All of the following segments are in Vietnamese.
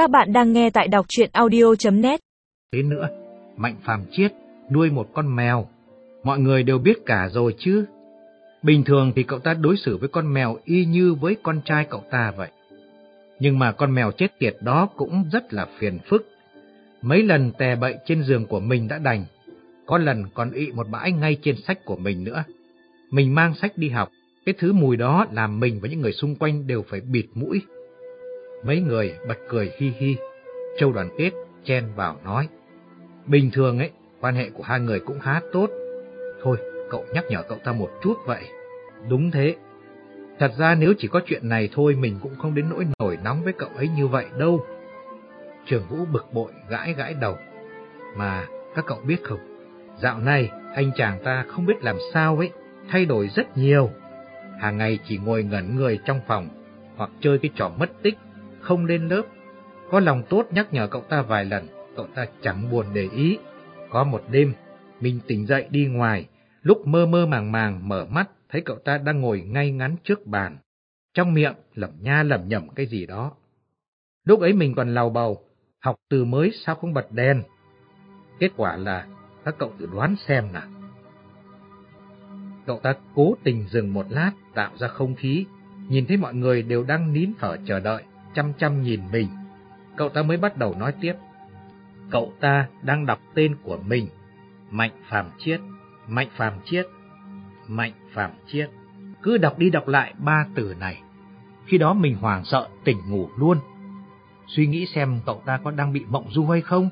Các bạn đang nghe tại đọc chuyện audio.net Thế nữa, Mạnh Phàm Chiết nuôi một con mèo. Mọi người đều biết cả rồi chứ. Bình thường thì cậu ta đối xử với con mèo y như với con trai cậu ta vậy. Nhưng mà con mèo chết tiệt đó cũng rất là phiền phức. Mấy lần tè bậy trên giường của mình đã đành, có lần còn ị một bãi ngay trên sách của mình nữa. Mình mang sách đi học, cái thứ mùi đó làm mình và những người xung quanh đều phải bịt mũi. Mấy người bật cười hi hi. Châu đoàn kết chen vào nói. Bình thường ấy, quan hệ của hai người cũng khá tốt. Thôi, cậu nhắc nhở cậu ta một chút vậy. Đúng thế. Thật ra nếu chỉ có chuyện này thôi mình cũng không đến nỗi nổi nóng với cậu ấy như vậy đâu. Trường Vũ bực bội gãi gãi đầu. Mà các cậu biết không, dạo này anh chàng ta không biết làm sao ấy, thay đổi rất nhiều. Hàng ngày chỉ ngồi ngẩn người trong phòng, hoặc chơi cái trò mất tích, không lên lớp. Có lòng tốt nhắc nhở cậu ta vài lần, cậu ta chẳng buồn để ý. Có một đêm, mình tỉnh dậy đi ngoài, lúc mơ mơ màng màng mở mắt, thấy cậu ta đang ngồi ngay ngắn trước bàn. Trong miệng lẩm nha lẩm nhẩm cái gì đó. Lúc ấy mình còn lào bầu, học từ mới sao không bật đèn. Kết quả là các cậu tự đoán xem nào. Cậu ta cố tình dừng một lát tạo ra không khí, nhìn thấy mọi người đều đang nín thở chờ đợi, chăm chăm nhìn mình. Cậu ta mới bắt đầu nói tiếp. Cậu ta đang đọc tên của mình, Mạnh Phàm Chiết, Mạnh Phàm Chiết, Mạnh Phàm Chiết. Cứ đọc đi đọc lại ba từ này. Khi đó mình hoảng sợ tỉnh ngủ luôn. Suy nghĩ xem cậu ta có đang bị mộng du hay không?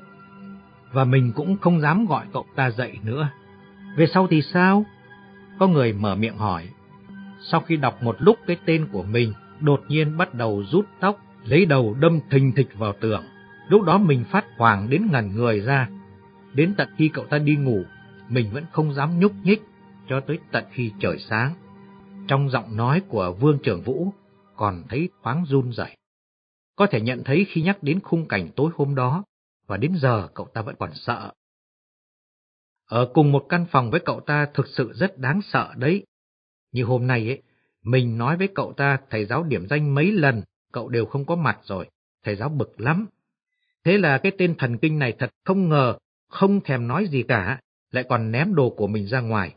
Và mình cũng không dám gọi cậu ta dậy nữa. Về sau thì sao? Có người mở miệng hỏi. Sau khi đọc một lúc cái tên của mình, đột nhiên bắt đầu rút tóc, lấy đầu đâm thình thịch vào tường. Lúc đó mình phát hoảng đến ngẩn người ra. Đến tận khi cậu ta đi ngủ, mình vẫn không dám nhúc nhích, cho tới tận khi trời sáng. Trong giọng nói của Vương Trường Vũ, còn thấy thoáng run rẩy. Có thể nhận thấy khi nhắc đến khung cảnh tối hôm đó, và đến giờ cậu ta vẫn còn sợ. Ở cùng một căn phòng với cậu ta thực sự rất đáng sợ đấy. Như hôm nay ấy, mình nói với cậu ta thầy giáo điểm danh mấy lần, cậu đều không có mặt rồi, thầy giáo bực lắm. Thế là cái tên thần kinh này thật không ngờ, không thèm nói gì cả, lại còn ném đồ của mình ra ngoài.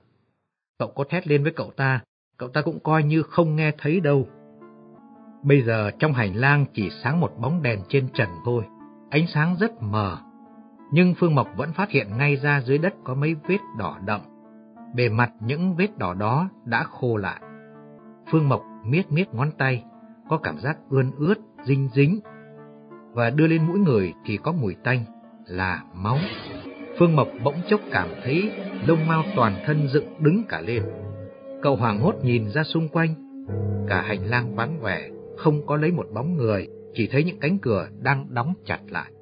Cậu có thét lên với cậu ta, cậu ta cũng coi như không nghe thấy đâu. Bây giờ trong hành lang chỉ sáng một bóng đèn trên trần thôi, ánh sáng rất mờ. Nhưng Phương Mộc vẫn phát hiện ngay ra dưới đất có mấy vết đỏ đậm. Bề mặt những vết đỏ đó đã khô lại. Phương Mộc miết miết ngón tay, có cảm giác ươn ướt, dinh dính. Và đưa lên mũi người thì có mùi tanh, là máu. Phương Mộc bỗng chốc cảm thấy lông mau toàn thân dựng đứng cả lên. Cậu hoàng hốt nhìn ra xung quanh. Cả hành lang vắng vẻ, không có lấy một bóng người, chỉ thấy những cánh cửa đang đóng chặt lại.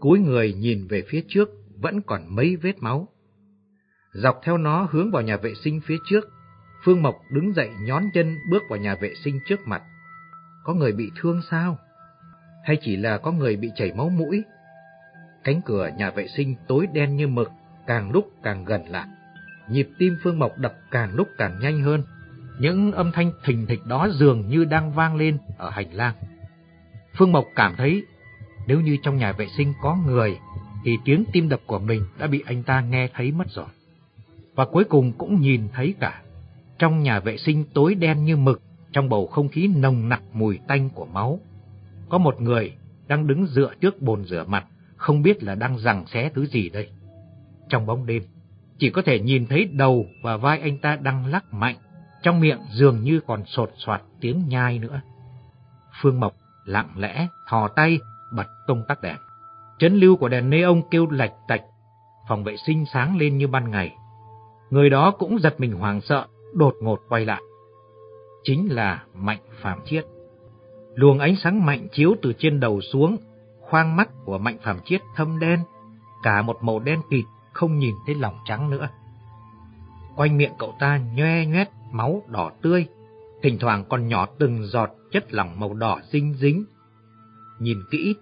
Cúi người nhìn về phía trước, vẫn còn mấy vết máu. Dọc theo nó hướng vào nhà vệ sinh phía trước, Phương Mộc đứng dậy nhón chân bước vào nhà vệ sinh trước mặt. Có người bị thương sao? Hay chỉ là có người bị chảy máu mũi? Cánh cửa nhà vệ sinh tối đen như mực, càng lúc càng gần lại. Nhịp tim Phương Mộc đập càng lúc càng nhanh hơn. Những âm thanh thình thịch đó dường như đang vang lên ở hành lang. Phương Mộc cảm thấy nếu như trong nhà vệ sinh có người thì tiếng tim đập của mình đã bị anh ta nghe thấy mất rồi. Và cuối cùng cũng nhìn thấy cả. Trong nhà vệ sinh tối đen như mực, trong bầu không khí nồng nặc mùi tanh của máu. Có một người đang đứng dựa trước bồn rửa mặt, không biết là đang giằng xé thứ gì đây. Trong bóng đêm, chỉ có thể nhìn thấy đầu và vai anh ta đang lắc mạnh, trong miệng dường như còn sột soạt tiếng nhai nữa. Phương Mộc lặng lẽ thò tay bật công tắc đèn. Chấn lưu của đèn neon kêu lạch tạch, phòng vệ sinh sáng lên như ban ngày. Người đó cũng giật mình hoàng sợ, đột ngột quay lại. Chính là Mạnh Phạm Chiết. Luồng ánh sáng mạnh chiếu từ trên đầu xuống, khoang mắt của Mạnh Phạm Chiết thâm đen, cả một màu đen kịt, không nhìn thấy lòng trắng nữa. Quanh miệng cậu ta nhoe nhoét máu đỏ tươi, thỉnh thoảng còn nhỏ từng giọt chất lỏng màu đỏ dính dính. Nhìn kỹ,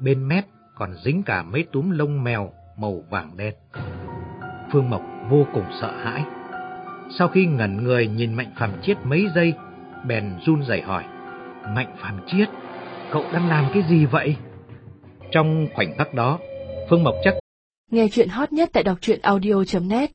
bên mép còn dính cả mấy túm lông mèo màu vàng đen. Phương Mộc vô cùng sợ hãi. Sau khi ngẩn người nhìn Mạnh Phạm Chiết mấy giây, bèn run rẩy hỏi. Mạnh Phạm Chiết, cậu đang làm cái gì vậy? Trong khoảnh khắc đó, Phương Mộc chắc Nghe chuyện hot nhất tại đọc audio.net